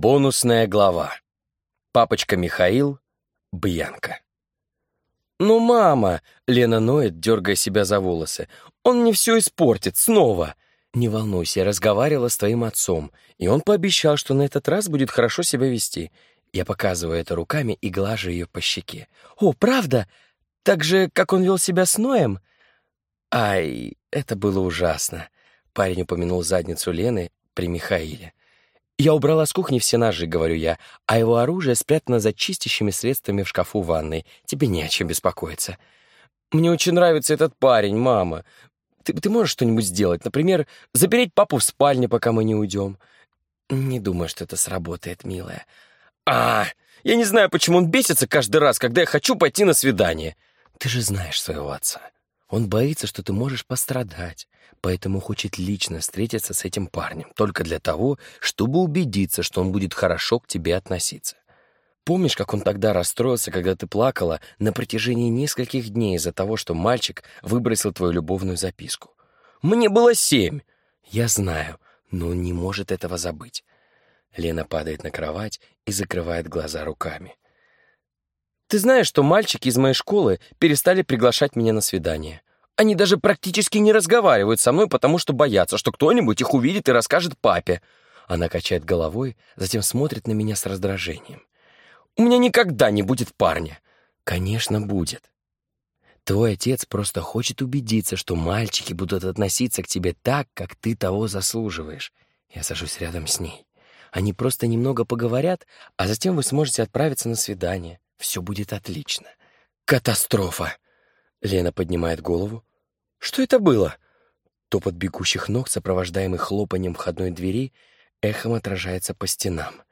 Бонусная глава. Папочка Михаил, Бьянка. «Ну, мама!» — Лена ноет, дергая себя за волосы. «Он мне все испортит, снова!» «Не волнуйся, я разговаривала с твоим отцом, и он пообещал, что на этот раз будет хорошо себя вести». Я показываю это руками и глажу ее по щеке. «О, правда? Так же, как он вел себя с Ноем?» «Ай, это было ужасно!» Парень упомянул задницу Лены при Михаиле. «Я убрала с кухни все ножи», — говорю я, «а его оружие спрятано за чистящими средствами в шкафу ванной. Тебе не о чем беспокоиться». «Мне очень нравится этот парень, мама. Ты, ты можешь что-нибудь сделать? Например, запереть папу в спальне, пока мы не уйдем?» «Не думаю, что это сработает, милая». «А, я не знаю, почему он бесится каждый раз, когда я хочу пойти на свидание. Ты же знаешь своего отца. Он боится, что ты можешь пострадать, поэтому хочет лично встретиться с этим парнем, только для того, чтобы убедиться, что он будет хорошо к тебе относиться. Помнишь, как он тогда расстроился, когда ты плакала на протяжении нескольких дней из-за того, что мальчик выбросил твою любовную записку? Мне было семь. Я знаю, но он не может этого забыть. Лена падает на кровать и закрывает глаза руками. Ты знаешь, что мальчики из моей школы перестали приглашать меня на свидание. Они даже практически не разговаривают со мной, потому что боятся, что кто-нибудь их увидит и расскажет папе. Она качает головой, затем смотрит на меня с раздражением. У меня никогда не будет парня. Конечно, будет. Твой отец просто хочет убедиться, что мальчики будут относиться к тебе так, как ты того заслуживаешь. Я сажусь рядом с ней. Они просто немного поговорят, а затем вы сможете отправиться на свидание. Все будет отлично. Катастрофа! Лена поднимает голову. Что это было? Топот бегущих ног, сопровождаемый хлопанием входной двери, эхом отражается по стенам.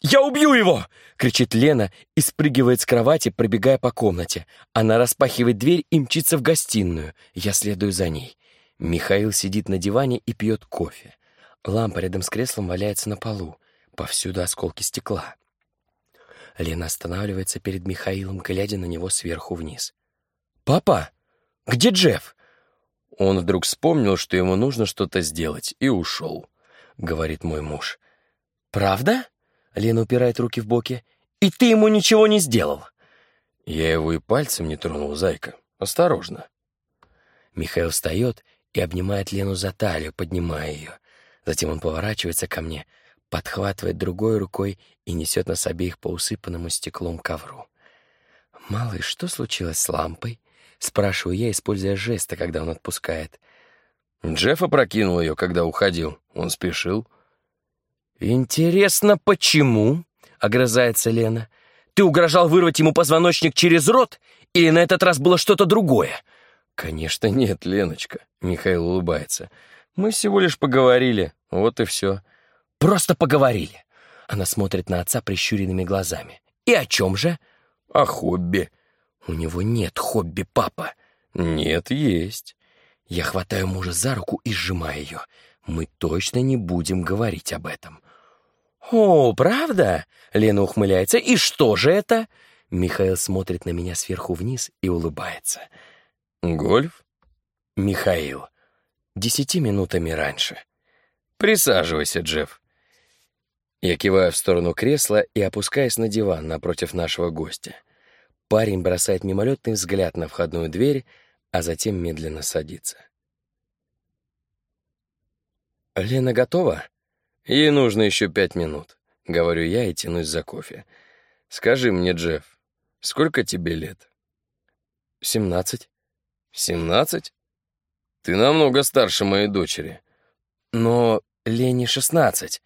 «Я убью его!» — кричит Лена и спрыгивает с кровати, пробегая по комнате. Она распахивает дверь и мчится в гостиную. Я следую за ней. Михаил сидит на диване и пьет кофе. Лампа рядом с креслом валяется на полу. Повсюду осколки стекла. Лена останавливается перед Михаилом, глядя на него сверху вниз. «Папа, где Джефф?» Он вдруг вспомнил, что ему нужно что-то сделать, и ушел, — говорит мой муж. «Правда?» — Лена упирает руки в боки. «И ты ему ничего не сделал?» Я его и пальцем не тронул, зайка. Осторожно. Михаил встает и обнимает Лену за талию, поднимая ее. Затем он поворачивается ко мне — подхватывает другой рукой и несет нас обеих по усыпанному стеклом ковру. «Малыш, что случилось с лампой?» — спрашиваю я, используя жесты, когда он отпускает. Джефф опрокинул ее, когда уходил. Он спешил. «Интересно, почему?» — огрызается Лена. «Ты угрожал вырвать ему позвоночник через рот? Или на этот раз было что-то другое?» «Конечно нет, Леночка», — Михаил улыбается. «Мы всего лишь поговорили, вот и все». Просто поговорили. Она смотрит на отца прищуренными глазами. И о чем же? О хобби. У него нет хобби, папа. Нет, есть. Я хватаю мужа за руку и сжимаю ее. Мы точно не будем говорить об этом. «О, правда?» — Лена ухмыляется. «И что же это?» Михаил смотрит на меня сверху вниз и улыбается. «Гольф?» «Михаил. Десяти минутами раньше». «Присаживайся, Джефф. Я киваю в сторону кресла и опускаюсь на диван напротив нашего гостя. Парень бросает мимолетный взгляд на входную дверь, а затем медленно садится. «Лена готова?» «Ей нужно еще пять минут», — говорю я и тянусь за кофе. «Скажи мне, Джефф, сколько тебе лет?» «Семнадцать». «Семнадцать? Ты намного старше моей дочери». «Но Лене шестнадцать».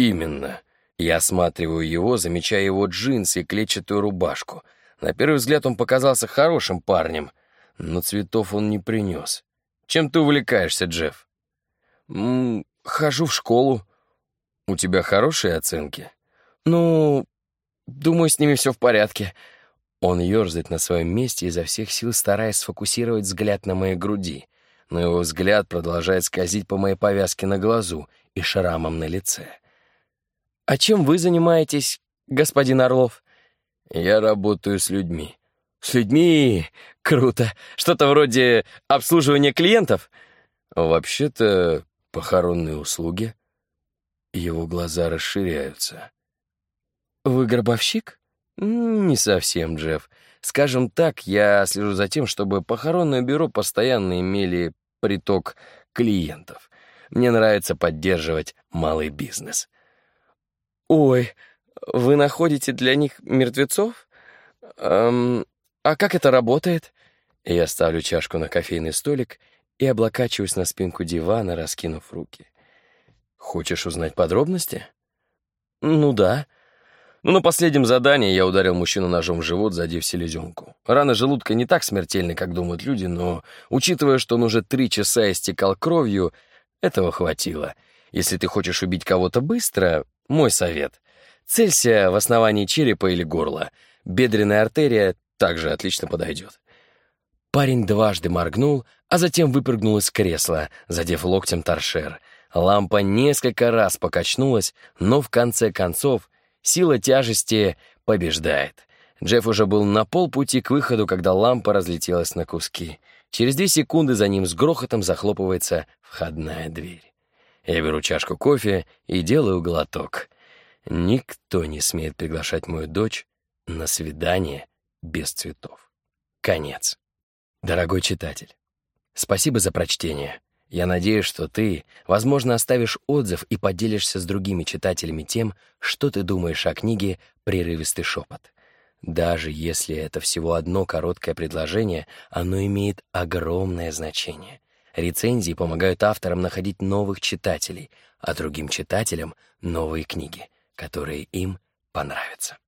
Именно. Я осматриваю его, замечая его джинсы и клетчатую рубашку. На первый взгляд он показался хорошим парнем, но цветов он не принес. Чем ты увлекаешься, Джефф? М -м, хожу в школу. У тебя хорошие оценки? Ну, думаю, с ними все в порядке. Он ерзает на своем месте, изо всех сил стараясь сфокусировать взгляд на моей груди, но его взгляд продолжает скользить по моей повязке на глазу и шрамам на лице. «А чем вы занимаетесь, господин Орлов?» «Я работаю с людьми». «С людьми? Круто. Что-то вроде обслуживания клиентов?» «Вообще-то похоронные услуги». Его глаза расширяются. «Вы гробовщик?» «Не совсем, Джефф. Скажем так, я слежу за тем, чтобы похоронное бюро постоянно имели приток клиентов. Мне нравится поддерживать малый бизнес». «Ой, вы находите для них мертвецов? Эм, а как это работает?» Я ставлю чашку на кофейный столик и облокачиваюсь на спинку дивана, раскинув руки. «Хочешь узнать подробности?» «Ну да». Ну, на последнем задании я ударил мужчину ножом в живот, задев селезенку. Рана желудка не так смертельна, как думают люди, но, учитывая, что он уже три часа истекал кровью, этого хватило. Если ты хочешь убить кого-то быстро, мой совет — целься в основании черепа или горла. Бедренная артерия также отлично подойдет. Парень дважды моргнул, а затем выпрыгнул из кресла, задев локтем торшер. Лампа несколько раз покачнулась, но в конце концов Сила тяжести побеждает. Джефф уже был на полпути к выходу, когда лампа разлетелась на куски. Через две секунды за ним с грохотом захлопывается входная дверь. Я беру чашку кофе и делаю глоток. Никто не смеет приглашать мою дочь на свидание без цветов. Конец. Дорогой читатель, спасибо за прочтение. Я надеюсь, что ты, возможно, оставишь отзыв и поделишься с другими читателями тем, что ты думаешь о книге «Прерывистый шепот». Даже если это всего одно короткое предложение, оно имеет огромное значение. Рецензии помогают авторам находить новых читателей, а другим читателям — новые книги, которые им понравятся.